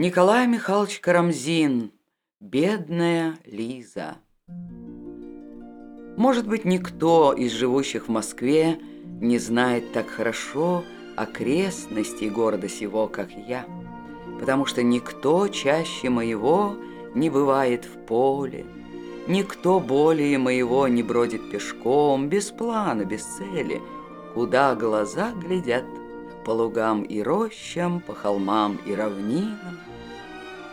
Николай Михайлович Карамзин, бедная Лиза. Может быть, никто из живущих в Москве не знает так хорошо окрестностей города сего, как я, потому что никто чаще моего не бывает в поле, никто более моего не бродит пешком, без плана, без цели, куда глаза глядят – по лугам и рощам, по холмам и равнинам.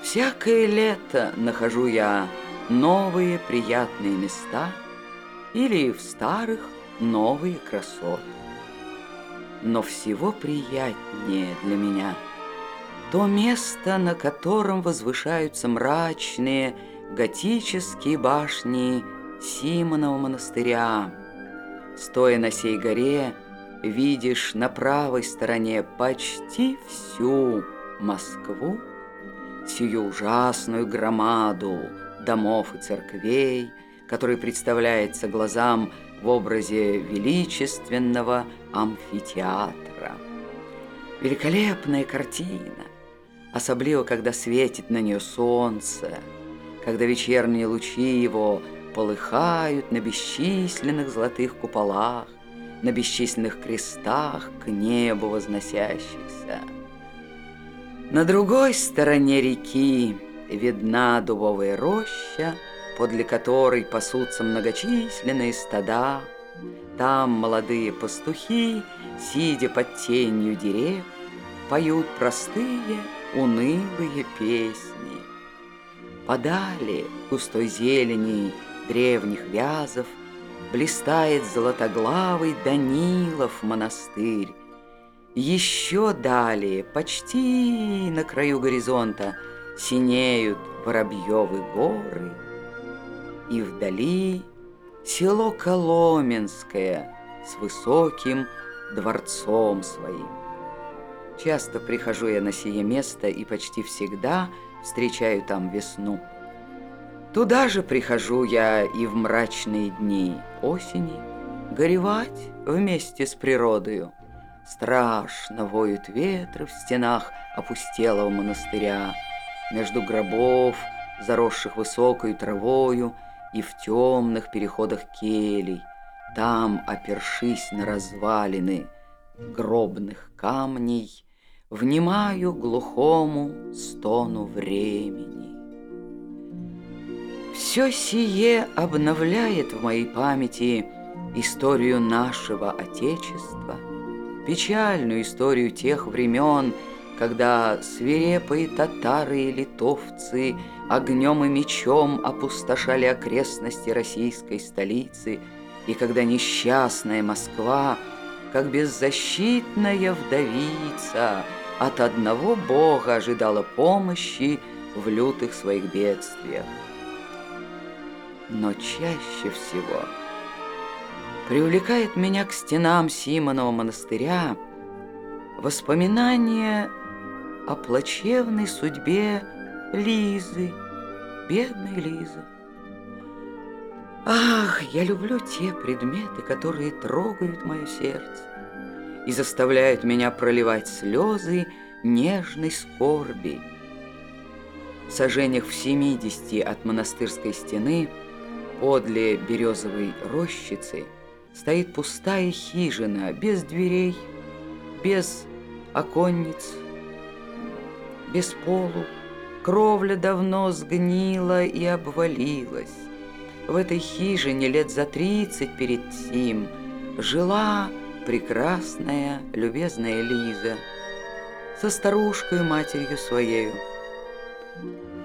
Всякое лето нахожу я новые приятные места или в старых новые красоты. Но всего приятнее для меня то место, на котором возвышаются мрачные готические башни Симонова монастыря. Стоя на сей горе, видишь на правой стороне почти всю Москву, сию ужасную громаду домов и церквей, который представляется глазам в образе величественного амфитеатра. Великолепная картина, особливо, когда светит на нее солнце, когда вечерние лучи его полыхают на бесчисленных золотых куполах, на бесчисленных крестах к небу возносящихся. На другой стороне реки видна дубовая роща, подле которой пасутся многочисленные стада. Там молодые пастухи, сидя под тенью дерев, поют простые, унылые песни. Подали густой зелени древних вязов блистает золотоглавый Данилов монастырь. Еще далее, почти на краю горизонта, синеют Воробьевы горы, и вдали село Коломенское с высоким дворцом своим. Часто прихожу я на сие место и почти всегда встречаю там весну – Туда же прихожу я и в мрачные дни осени, Горевать вместе с природою. Страшно воют ветры в стенах опустелого монастыря, Между гробов, заросших высокой травою, И в темных переходах келей, Там, опершись на развалины гробных камней, Внимаю глухому стону времени. Все сие обновляет в моей памяти историю нашего Отечества, печальную историю тех времен, когда свирепые татары и литовцы огнем и мечом опустошали окрестности российской столицы, и когда несчастная Москва, как беззащитная вдовица, от одного Бога ожидала помощи в лютых своих бедствиях. Но чаще всего привлекает меня к стенам Симонова монастыря воспоминания о плачевной судьбе Лизы, бедной Лизы. Ах, я люблю те предметы, которые трогают мое сердце и заставляют меня проливать слезы нежной скорби. В сажениях в 70 от монастырской стены – Подле березовой рощицы стоит пустая хижина, без дверей, без оконниц, без полу. Кровля давно сгнила и обвалилась. В этой хижине лет за тридцать перед сим жила прекрасная, любезная Лиза со старушкой матерью своею.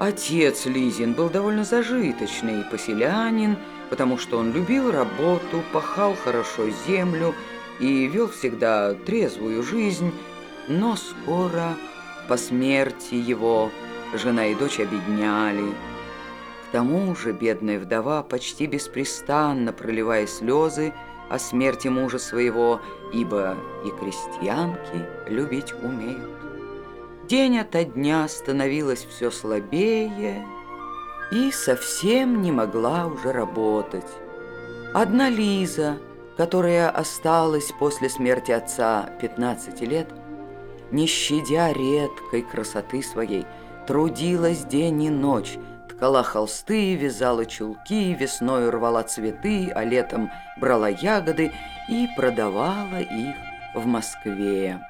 Отец Лизин был довольно зажиточный поселянин, потому что он любил работу, пахал хорошо землю и вел всегда трезвую жизнь, но скоро по смерти его жена и дочь обедняли. К тому же бедная вдова, почти беспрестанно проливая слезы о смерти мужа своего, ибо и крестьянки любить умеют. День ото дня становилась все слабее и совсем не могла уже работать. Одна Лиза, которая осталась после смерти отца 15 лет, не щадя редкой красоты своей, трудилась день и ночь, ткала холсты, вязала чулки, весной рвала цветы, а летом брала ягоды и продавала их в Москве.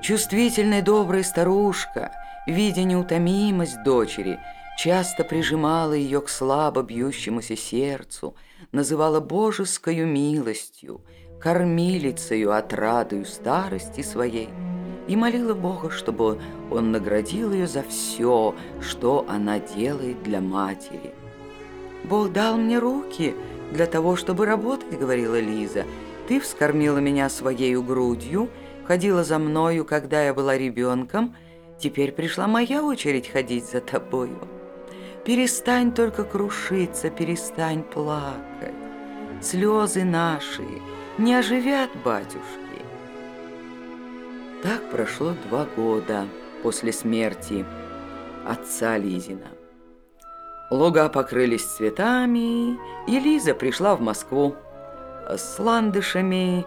Чувствительная добрая старушка, видя неутомимость дочери, часто прижимала ее к слабо бьющемуся сердцу, называла божескою милостью, кормилицею отрадою старости своей и молила Бога, чтобы он наградил ее за все, что она делает для матери. «Бог дал мне руки для того, чтобы работать», — говорила Лиза. «Ты вскормила меня своей грудью, ходила за мною, когда я была ребенком, теперь пришла моя очередь ходить за тобою». Перестань только крушиться, перестань плакать. Слезы наши не оживят батюшки. Так прошло два года после смерти отца Лизина. Луга покрылись цветами, и Лиза пришла в Москву с ландышами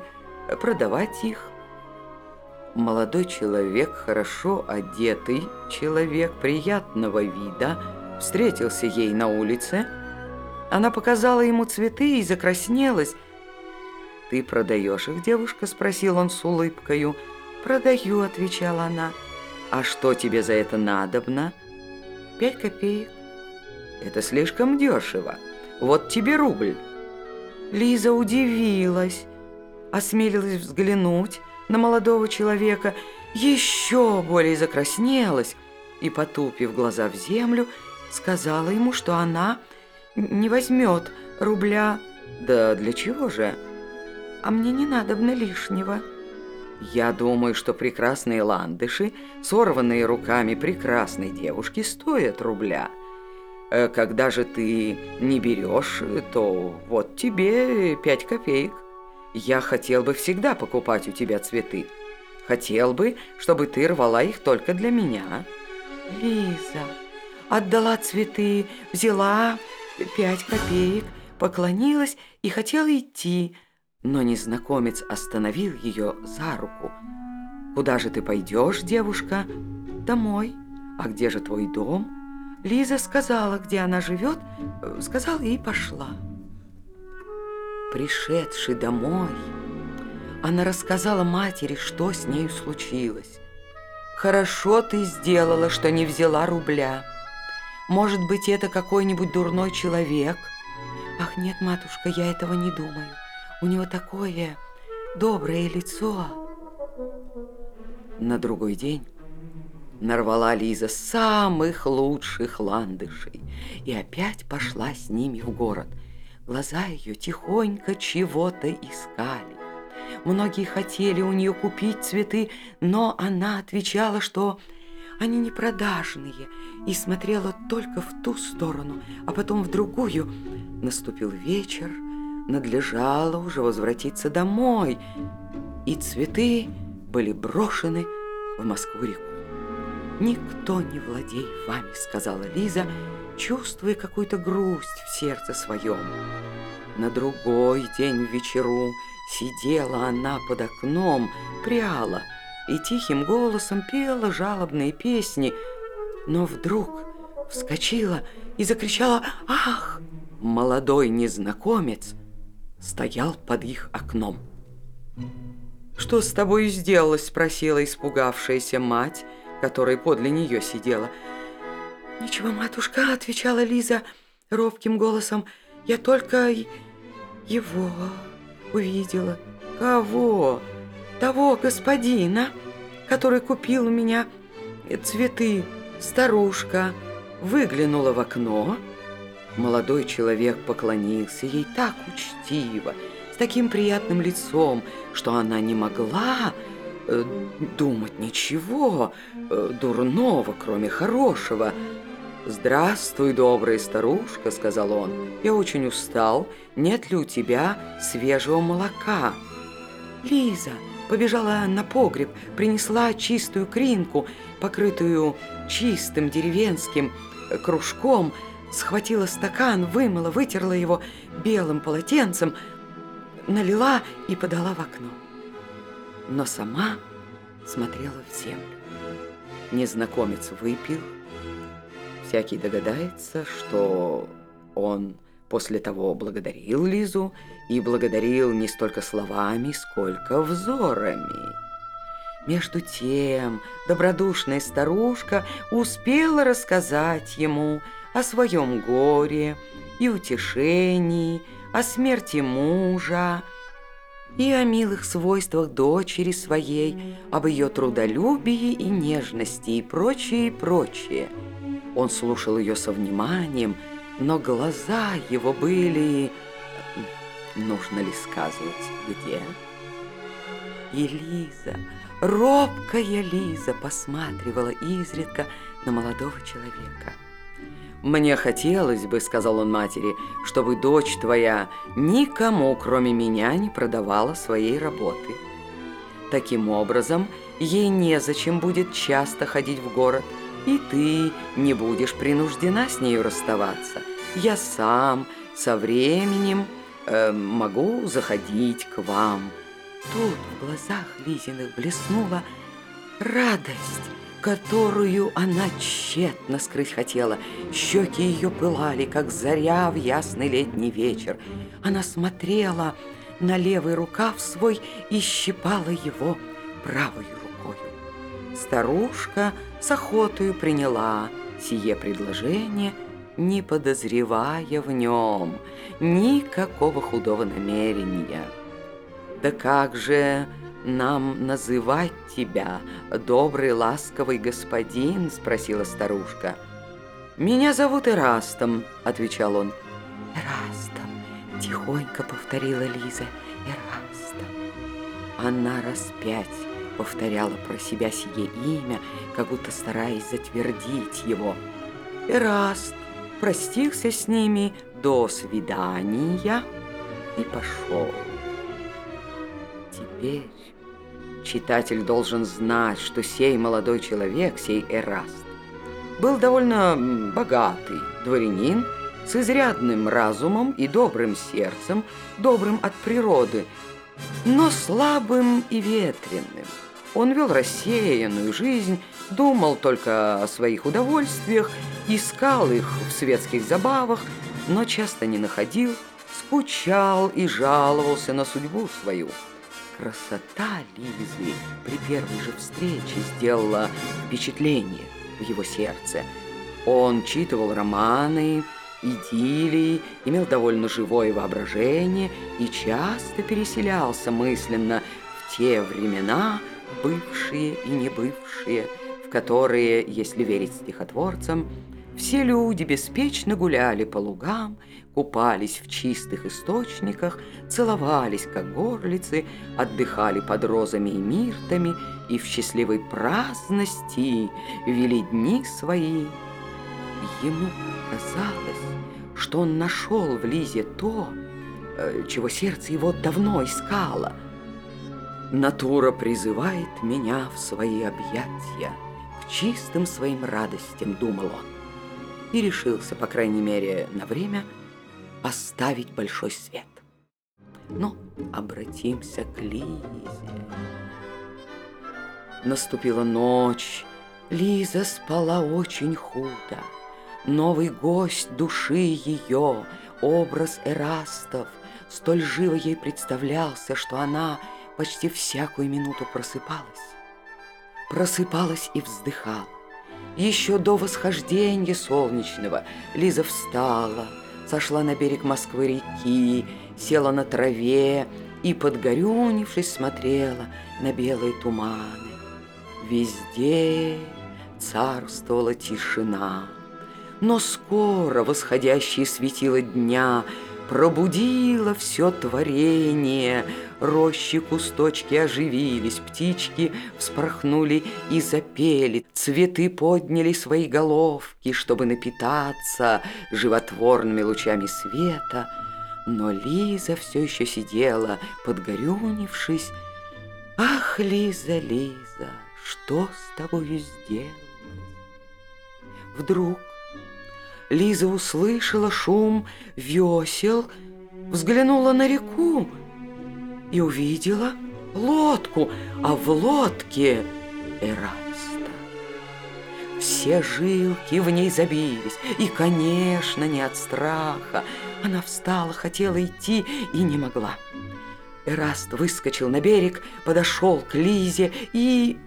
продавать их. Молодой человек, хорошо одетый человек приятного вида – встретился ей на улице. Она показала ему цветы и закраснелась. «Ты продаешь их, девушка?» – спросил он с улыбкою. «Продаю», – отвечала она. «А что тебе за это надобно?» «Пять копеек». «Это слишком дешево. Вот тебе рубль». Лиза удивилась, осмелилась взглянуть на молодого человека, еще более закраснелась и, потупив глаза в землю, сказала ему, что она не возьмет рубля. Да для чего же? А мне не надо на лишнего. Я думаю, что прекрасные ландыши, сорванные руками прекрасной девушки, стоят рубля. Э, когда же ты не берешь, то вот тебе пять копеек. Я хотел бы всегда покупать у тебя цветы. Хотел бы, чтобы ты рвала их только для меня. Лиза отдала цветы, взяла пять копеек, поклонилась и хотела идти, но незнакомец остановил ее за руку. «Куда же ты пойдешь, девушка?» «Домой. А где же твой дом?» Лиза сказала, где она живет, сказала и пошла. Пришедший домой, она рассказала матери, что с нею случилось. «Хорошо ты сделала, что не взяла рубля». Может быть, это какой-нибудь дурной человек? Ах, нет, матушка, я этого не думаю. У него такое доброе лицо. На другой день нарвала Лиза самых лучших ландышей и опять пошла с ними в город. Глаза ее тихонько чего-то искали. Многие хотели у нее купить цветы, но она отвечала, что они не продажные, и смотрела только в ту сторону, а потом в другую. Наступил вечер, надлежало уже возвратиться домой, и цветы были брошены в Москву-реку. «Никто не владеет вами», — сказала Лиза, чувствуя какую-то грусть в сердце своем. На другой день вечеру сидела она под окном, пряла — и тихим голосом пела жалобные песни, но вдруг вскочила и закричала «Ах!» Молодой незнакомец стоял под их окном. «Что с тобой сделалось?» – спросила испугавшаяся мать, которая подле нее сидела. «Ничего, матушка», – отвечала Лиза робким голосом, – «я только его увидела». «Кого?» Того господина, который купил у меня цветы. Старушка выглянула в окно. Молодой человек поклонился ей так учтиво, с таким приятным лицом, что она не могла э, думать ничего э, дурного, кроме хорошего. «Здравствуй, добрая старушка», — сказал он. «Я очень устал. Нет ли у тебя свежего молока?» «Лиза», побежала на погреб, принесла чистую кринку, покрытую чистым деревенским кружком, схватила стакан, вымыла, вытерла его белым полотенцем, налила и подала в окно. Но сама смотрела в землю. Незнакомец выпил. Всякий догадается, что он после того благодарил Лизу и благодарил не столько словами, сколько взорами. Между тем добродушная старушка успела рассказать ему о своем горе и утешении, о смерти мужа и о милых свойствах дочери своей, об ее трудолюбии и нежности и прочее, и прочее. Он слушал ее со вниманием, но глаза его были... Нужно ли сказывать, где? И робкая Лиза, посматривала изредка на молодого человека. «Мне хотелось бы, — сказал он матери, — чтобы дочь твоя никому, кроме меня, не продавала своей работы. Таким образом, ей незачем будет часто ходить в город, и ты не будешь принуждена с нею расставаться. Я сам со временем э, могу заходить к вам». Тут в глазах Лизиных блеснула радость, которую она тщетно скрыть хотела. Щеки ее пылали, как заря в ясный летний вечер. Она смотрела на левый рукав свой и щипала его правой рукою. Старушка с охотою приняла сие предложение, не подозревая в нем никакого худого намерения. «Да как же нам называть тебя, добрый ласковый господин?» – спросила старушка. «Меня зовут Эрастом», – отвечал он. «Эрастом», – тихонько повторила Лиза. «Эрастом». Она раз пять повторяла про себя сие имя, как будто стараясь затвердить его. Эраст простился с ними до свидания и пошел. Теперь читатель должен знать, что сей молодой человек, сей Эраст, был довольно богатый дворянин с изрядным разумом и добрым сердцем, добрым от природы, но слабым и ветреным. Он вел рассеянную жизнь, думал только о своих удовольствиях, искал их в светских забавах, но часто не находил, скучал и жаловался на судьбу свою. Красота Лизы при первой же встрече сделала впечатление в его сердце. Он читывал романы, идиллии, имел довольно живое воображение и часто переселялся мысленно в те времена, бывшие и небывшие, в которые, если верить стихотворцам, все люди беспечно гуляли по лугам, купались в чистых источниках, целовались, как горлицы, отдыхали под розами и миртами и в счастливой праздности вели дни свои. Ему казалось, что он нашел в Лизе то, э, чего сердце его давно искало. Натура призывает меня в свои объятия, к чистым своим радостям, думал он и решился, по крайней мере, на время оставить большой свет. Но обратимся к Лизе. Наступила ночь. Лиза спала очень худо. Новый гость души ее, образ Эрастов, столь живо ей представлялся, что она почти всякую минуту просыпалась. Просыпалась и вздыхала. Еще до восхождения солнечного Лиза встала, сошла на берег Москвы-реки, села на траве и, подгорюнившись, смотрела на белые туманы. Везде царствовала тишина, но скоро восходящее светило дня пробудило все творение — Рощи, кусточки оживились, птички вспорхнули и запели, цветы подняли свои головки, чтобы напитаться животворными лучами света. Но Лиза все еще сидела, подгорюнившись. «Ах, Лиза, Лиза, что с тобою сделалось?» Вдруг Лиза услышала шум весел, взглянула на реку, и увидела лодку, а в лодке Эраста. Все жилки в ней забились, и, конечно, не от страха. Она встала, хотела идти и не могла. Эраст выскочил на берег, подошел к Лизе и...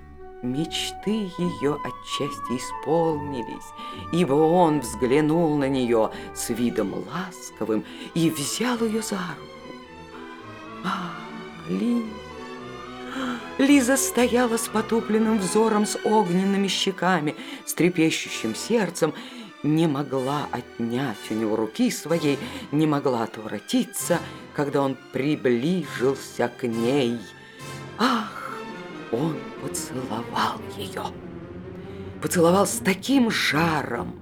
Мечты ее отчасти исполнились, ибо он взглянул на нее с видом ласковым и взял ее за руку. А, Лиза! Лиза стояла с потупленным взором, с огненными щеками, с трепещущим сердцем, не могла отнять у него руки своей, не могла отвратиться, когда он приближился к ней. Ах, он поцеловал ее. Поцеловал с таким жаром,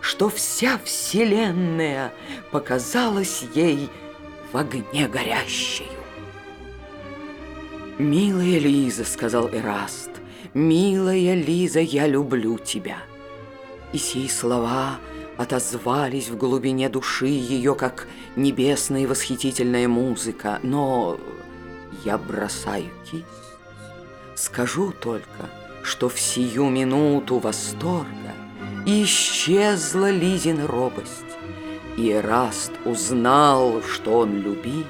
что вся вселенная показалась ей в огне горящей. «Милая Лиза», — сказал Эраст, — «милая Лиза, я люблю тебя». И сии слова отозвались в глубине души ее, как небесная восхитительная музыка. Но я бросаю кисть. Скажу только, что в сию минуту восторга исчезла Лизина робость, и Эраст узнал, что он любит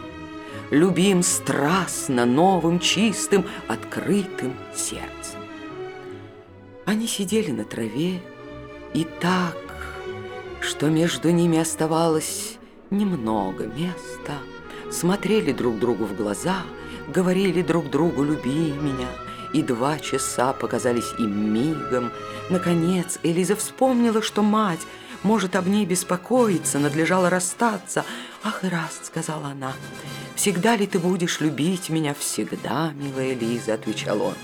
любим страстно, новым, чистым, открытым сердцем. Они сидели на траве, и так, что между ними оставалось немного места, смотрели друг другу в глаза, говорили друг другу «люби меня», и два часа показались им мигом. Наконец Элиза вспомнила, что мать может об ней беспокоиться, надлежало расстаться. «Ах, и раз», — сказала она, — «всегда ли ты будешь любить меня?» «Всегда, милая Лиза», — отвечал он.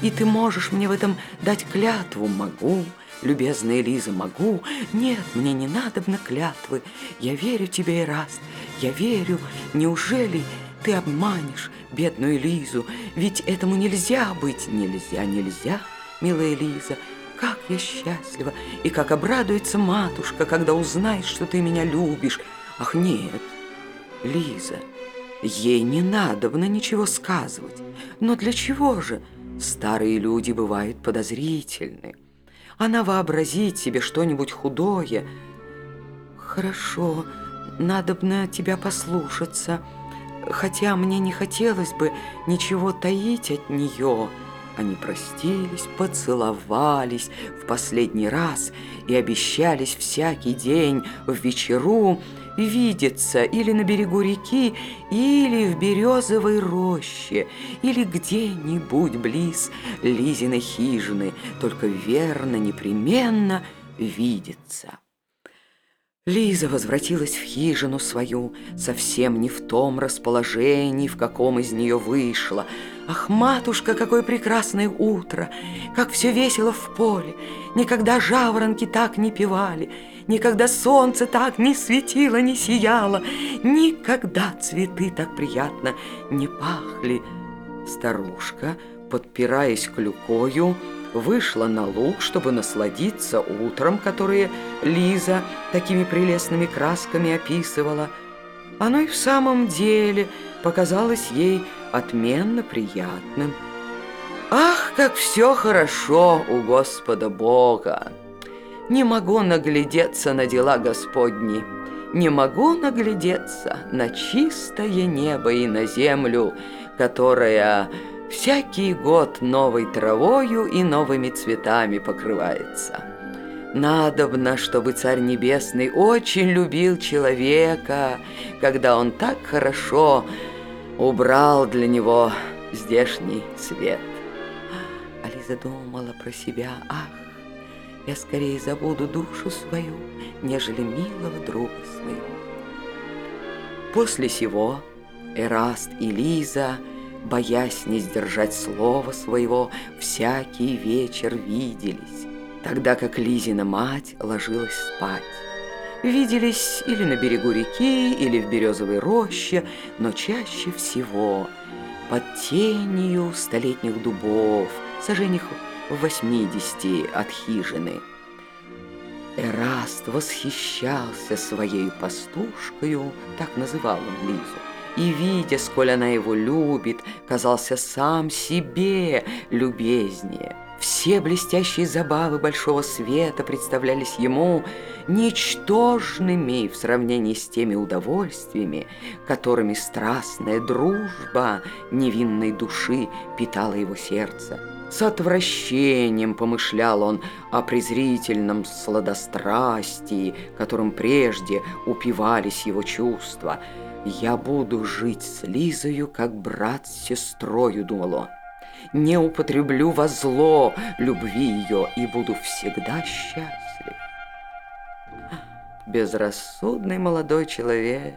«И ты можешь мне в этом дать клятву?» «Могу». «Любезная Лиза, могу?» «Нет, мне не надо на клятвы. Я верю тебе, Эраст, я верю. Неужели ты обманешь бедную Лизу? Ведь этому нельзя быть. Нельзя, нельзя, милая Лиза. Как я счастлива, и как обрадуется матушка, когда узнает, что ты меня любишь. Ах, нет, Лиза, ей не надобно ничего сказывать. Но для чего же? Старые люди бывают подозрительны. Она вообразит себе что-нибудь худое. Хорошо, надобно тебя послушаться, хотя мне не хотелось бы ничего таить от нее». Они простились, поцеловались в последний раз и обещались всякий день в вечеру видеться или на берегу реки, или в березовой роще, или где-нибудь близ Лизиной хижины, только верно, непременно видеться. Лиза возвратилась в хижину свою, совсем не в том расположении, в каком из нее вышла. Ах, матушка, какое прекрасное утро! Как все весело в поле! Никогда жаворонки так не певали, Никогда солнце так не светило, не сияло, Никогда цветы так приятно не пахли. Старушка, подпираясь клюкою, вышла на луг, чтобы насладиться утром, которое Лиза такими прелестными красками описывала. Оно и в самом деле показалось ей отменно приятным. Ах, как все хорошо у Господа Бога! Не могу наглядеться на дела Господни, не могу наглядеться на чистое небо и на землю, которая всякий год новой травою и новыми цветами покрывается. Надобно, чтобы Царь Небесный очень любил человека, когда он так хорошо убрал для него здешний свет. Ализа думала про себя, ах, я скорее забуду душу свою, нежели милого друга своего. После сего Эраст и Лиза – боясь не сдержать слова своего, всякий вечер виделись, тогда как Лизина мать ложилась спать. Виделись или на берегу реки, или в березовой роще, но чаще всего под тенью столетних дубов, сожженных в восьмидесяти от хижины. Эраст восхищался своей пастушкою, так называл он Лизу, и, видя, сколь она его любит, казался сам себе любезнее. Все блестящие забавы большого света представлялись ему ничтожными в сравнении с теми удовольствиями, которыми страстная дружба невинной души питала его сердце. С отвращением помышлял он о презрительном сладострастии, которым прежде упивались его чувства. «Я буду жить с Лизою, как брат с сестрою», — думал он не употреблю во зло любви ее и буду всегда счастлив. Безрассудный молодой человек,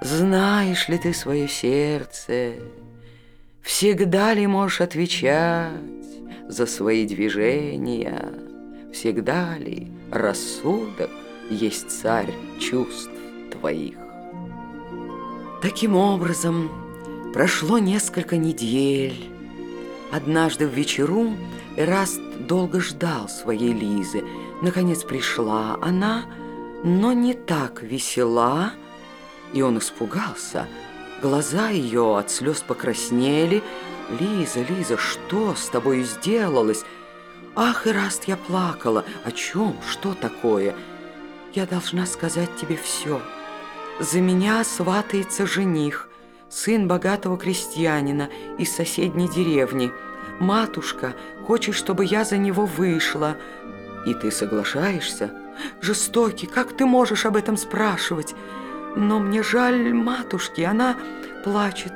знаешь ли ты свое сердце? Всегда ли можешь отвечать за свои движения? Всегда ли рассудок есть царь чувств твоих? Таким образом, Прошло несколько недель. Однажды в вечеру Эраст долго ждал своей Лизы. Наконец пришла она, но не так весела, и он испугался. Глаза ее от слез покраснели. «Лиза, Лиза, что с тобой сделалось?» «Ах, Эраст, я плакала! О чем? Что такое?» «Я должна сказать тебе все. За меня сватается жених сын богатого крестьянина из соседней деревни. Матушка хочет, чтобы я за него вышла. И ты соглашаешься? Жестокий, как ты можешь об этом спрашивать? Но мне жаль матушки, она плачет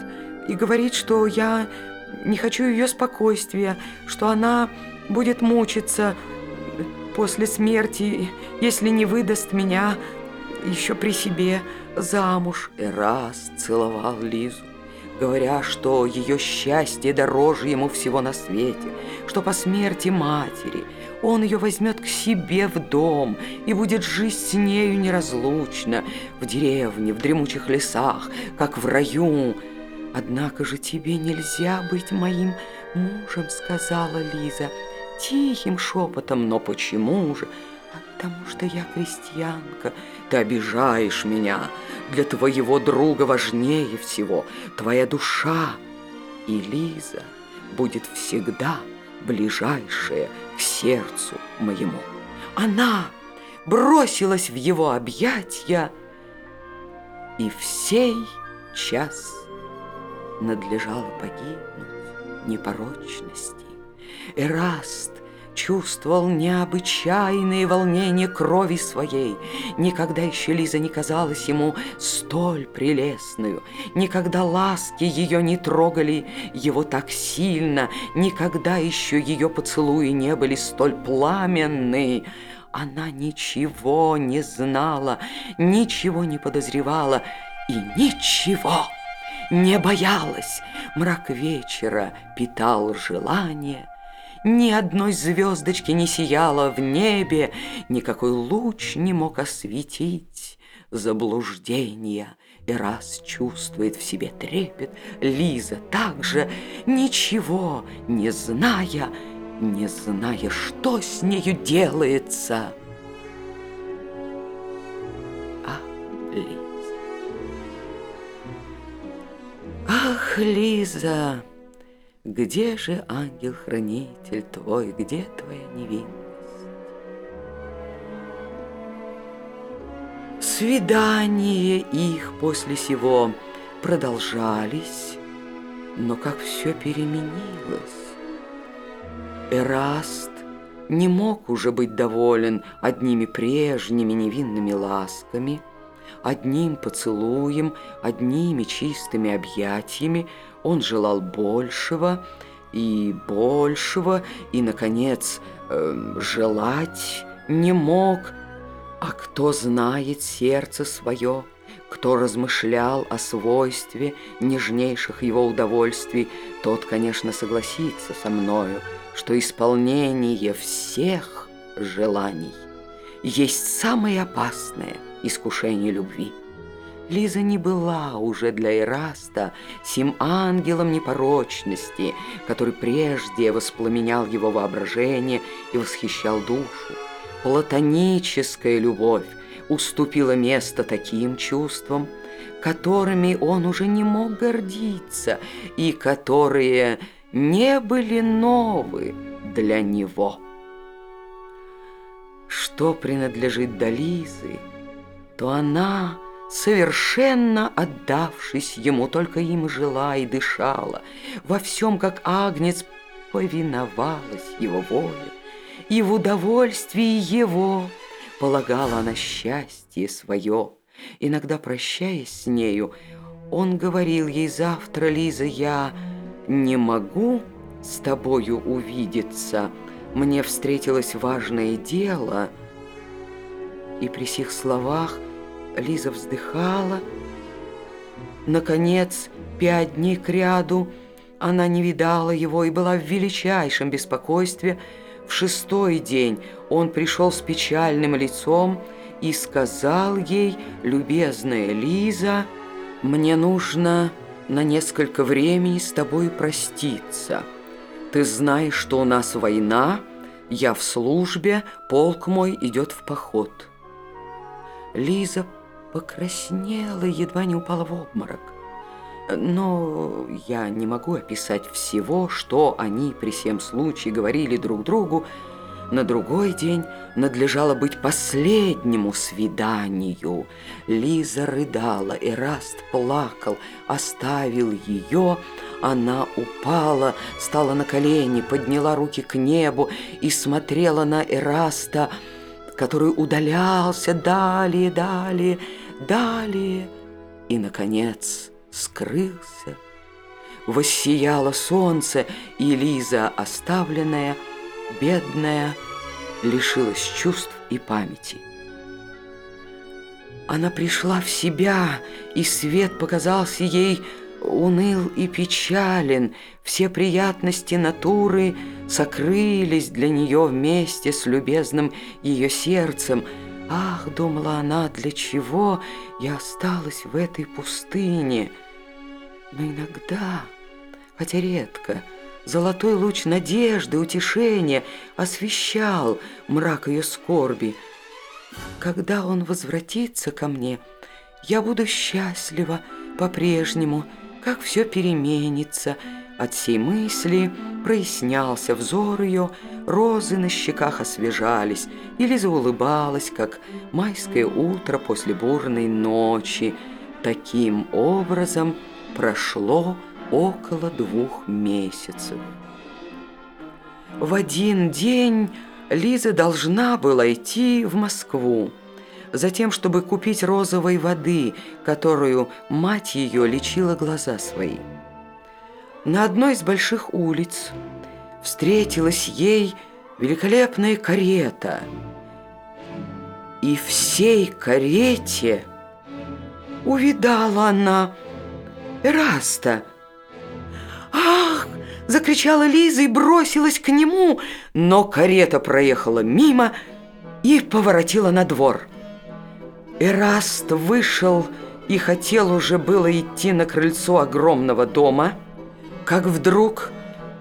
и говорит, что я не хочу ее спокойствия, что она будет мучиться после смерти, если не выдаст меня еще при себе замуж. И раз целовал Лизу, говоря, что ее счастье дороже ему всего на свете, что по смерти матери он ее возьмет к себе в дом и будет жить с нею неразлучно, в деревне, в дремучих лесах, как в раю. Однако же тебе нельзя быть моим мужем, сказала Лиза, тихим шепотом, но почему же? Потому что я крестьянка, ты обижаешь меня. Для твоего друга важнее всего твоя душа. И Лиза будет всегда ближайшая к сердцу моему. Она бросилась в его объятья, и в сей час надлежало погибнуть непорочности. Эраст чувствовал необычайные волнения крови своей. Никогда еще Лиза не казалась ему столь прелестную, никогда ласки ее не трогали его так сильно, никогда еще ее поцелуи не были столь пламенны. Она ничего не знала, ничего не подозревала и ничего не боялась. Мрак вечера питал желание — ни одной звездочки не сияло в небе, Никакой луч не мог осветить заблуждения. И раз чувствует в себе трепет, Лиза также, ничего не зная, Не зная, что с нею делается. А, Лиза. Ах, Лиза! Где же ангел-хранитель твой, где твоя невинность? Свидания их после сего продолжались, но как все переменилось. Эраст не мог уже быть доволен одними прежними невинными ласками, одним поцелуем, одними чистыми объятиями, он желал большего и большего, и, наконец, э, желать не мог. А кто знает сердце свое, кто размышлял о свойстве нежнейших его удовольствий, тот, конечно, согласится со мною, что исполнение всех желаний есть самое опасное искушение любви. Лиза не была уже для Ираста сим ангелом непорочности, который прежде воспламенял его воображение и восхищал душу. Платоническая любовь уступила место таким чувствам, которыми он уже не мог гордиться и которые не были новы для него. Что принадлежит Дализы, то она, совершенно отдавшись ему, только им жила и дышала, во всем, как агнец, повиновалась его воле, и в удовольствии его полагала она счастье свое. Иногда, прощаясь с нею, он говорил ей завтра, Лиза, я не могу с тобою увидеться, мне встретилось важное дело. И при сих словах Лиза вздыхала. Наконец, пять дней кряду она не видала его и была в величайшем беспокойстве. В шестой день он пришел с печальным лицом и сказал ей, любезная Лиза, «Мне нужно на несколько времени с тобой проститься. Ты знаешь, что у нас война, я в службе, полк мой идет в поход». Лиза покраснела и едва не упала в обморок. Но я не могу описать всего, что они при всем случае говорили друг другу. На другой день надлежало быть последнему свиданию. Лиза рыдала, Эраст плакал, оставил ее. Она упала, стала на колени, подняла руки к небу и смотрела на Эраста, который удалялся далее, далее, далее и, наконец, скрылся. Воссияло солнце, и Лиза, оставленная, бедная, лишилась чувств и памяти. Она пришла в себя, и свет показался ей уныл и печален. Все приятности натуры сокрылись для нее вместе с любезным ее сердцем – Ах, думала она, для чего я осталась в этой пустыне? Но иногда, хотя редко, золотой луч надежды, утешения освещал мрак ее скорби. Когда он возвратится ко мне, я буду счастлива по-прежнему, как все переменится, от сей мысли прояснялся взор ее, розы на щеках освежались, и Лиза улыбалась, как майское утро после бурной ночи. Таким образом прошло около двух месяцев. В один день Лиза должна была идти в Москву, затем, чтобы купить розовой воды, которую мать ее лечила глаза свои. На одной из больших улиц встретилась ей великолепная карета. И всей карете увидала она Эраста. «Ах!» – закричала Лиза и бросилась к нему, но карета проехала мимо и поворотила на двор. Эраст вышел и хотел уже было идти на крыльцо огромного дома – как вдруг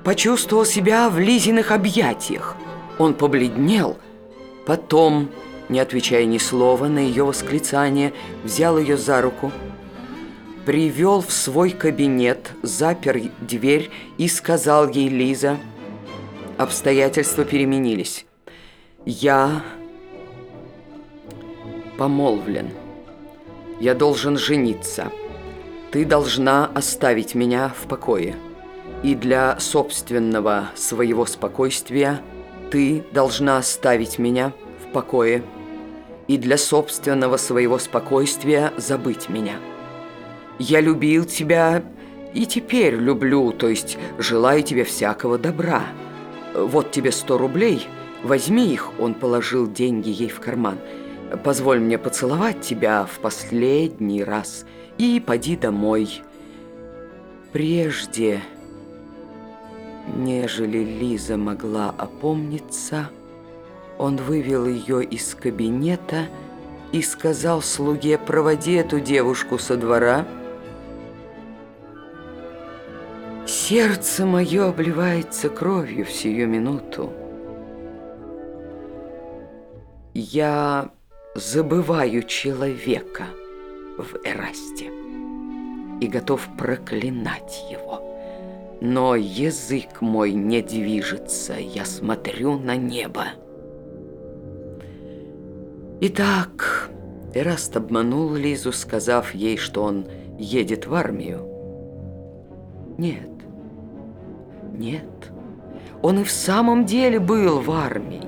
почувствовал себя в Лизиных объятиях. Он побледнел, потом, не отвечая ни слова на ее восклицание, взял ее за руку, привел в свой кабинет, запер дверь и сказал ей Лиза, обстоятельства переменились. «Я помолвлен. Я должен жениться. Ты должна оставить меня в покое» и для собственного своего спокойствия ты должна оставить меня в покое и для собственного своего спокойствия забыть меня. Я любил тебя и теперь люблю, то есть желаю тебе всякого добра. Вот тебе сто рублей, возьми их, он положил деньги ей в карман. Позволь мне поцеловать тебя в последний раз и поди домой. Прежде Нежели Лиза могла опомниться, он вывел ее из кабинета и сказал слуге «Проводи эту девушку со двора». Сердце мое обливается кровью в сию минуту. Я забываю человека. в Эрасте и готов проклинать его. Но язык мой не движется, я смотрю на небо. Итак, Эраст обманул Лизу, сказав ей, что он едет в армию. Нет, нет, он и в самом деле был в армии.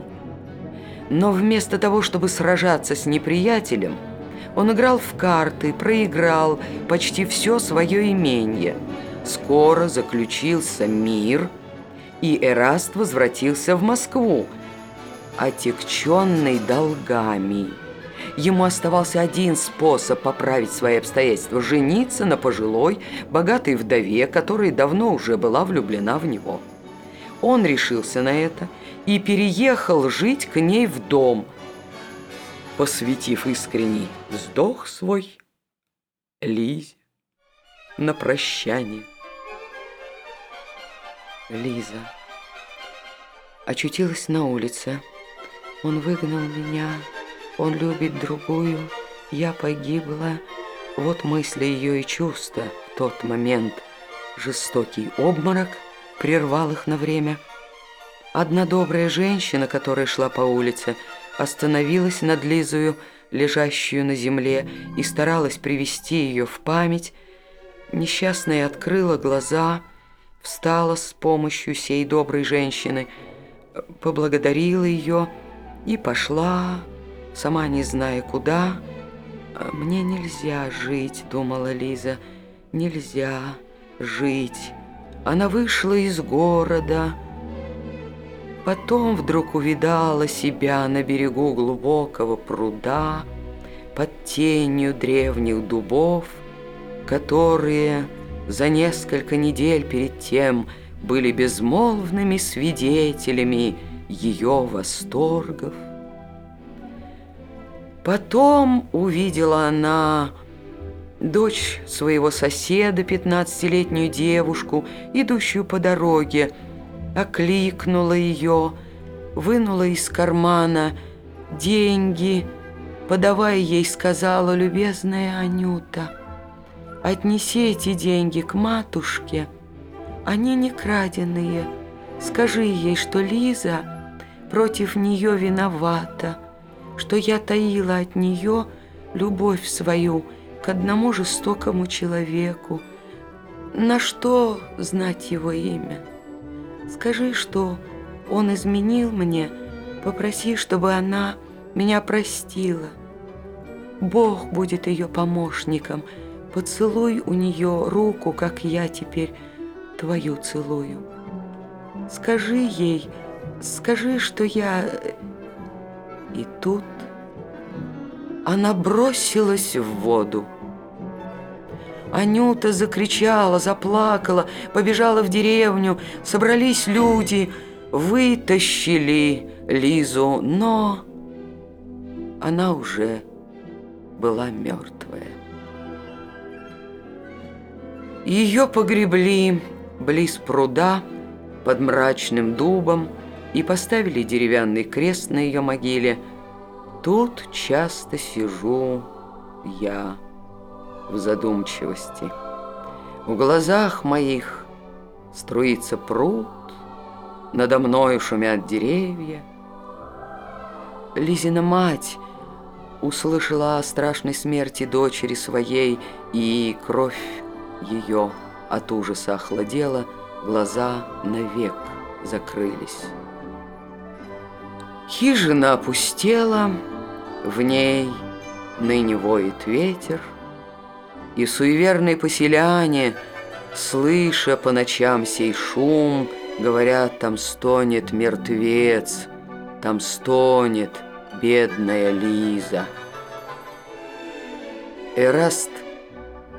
Но вместо того, чтобы сражаться с неприятелем, он играл в карты, проиграл почти все свое имение. Скоро заключился мир, и Эраст возвратился в Москву, отягченный долгами. Ему оставался один способ поправить свои обстоятельства – жениться на пожилой, богатой вдове, которая давно уже была влюблена в него. Он решился на это и переехал жить к ней в дом – посвятив искренний вздох свой Лизе на прощание. Лиза очутилась на улице. Он выгнал меня, он любит другую, я погибла. Вот мысли ее и чувства в тот момент. Жестокий обморок прервал их на время. Одна добрая женщина, которая шла по улице, остановилась над Лизою, лежащую на земле, и старалась привести ее в память. Несчастная открыла глаза, встала с помощью сей доброй женщины, поблагодарила ее и пошла, сама не зная куда. «Мне нельзя жить», — думала Лиза, — «нельзя жить». Она вышла из города, — Потом вдруг увидала себя на берегу глубокого пруда под тенью древних дубов, которые за несколько недель перед тем были безмолвными свидетелями ее восторгов. Потом увидела она дочь своего соседа, пятнадцатилетнюю девушку, идущую по дороге, окликнула ее, вынула из кармана деньги, подавая ей, сказала, любезная Анюта, отнеси эти деньги к матушке, они не краденые. Скажи ей, что Лиза против нее виновата, что я таила от нее любовь свою к одному жестокому человеку. На что знать его имя? Скажи, что он изменил мне, попроси, чтобы она меня простила. Бог будет ее помощником. Поцелуй у нее руку, как я теперь твою целую. Скажи ей, скажи, что я... И тут она бросилась в воду. Анюта закричала, заплакала, побежала в деревню, собрались люди, вытащили Лизу, но она уже была мертвая. Ее погребли близ пруда под мрачным дубом и поставили деревянный крест на ее могиле. Тут часто сижу я в задумчивости. В глазах моих струится пруд, надо мною шумят деревья. Лизина мать услышала о страшной смерти дочери своей, и кровь ее от ужаса охладела, глаза навек закрылись. Хижина опустела, в ней ныне воет ветер — и суеверные поселяне, слыша по ночам сей шум, говорят, там стонет мертвец, там стонет бедная Лиза. Эраст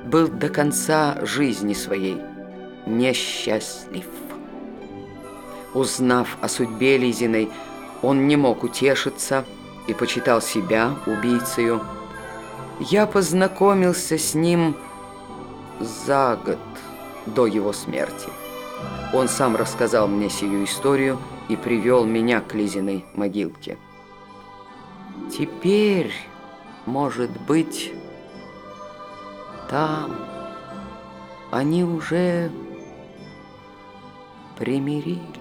был до конца жизни своей несчастлив. Узнав о судьбе Лизиной, он не мог утешиться и почитал себя убийцею, я познакомился с ним за год до его смерти. Он сам рассказал мне сию историю и привел меня к Лизиной могилке. Теперь, может быть, там они уже примирились.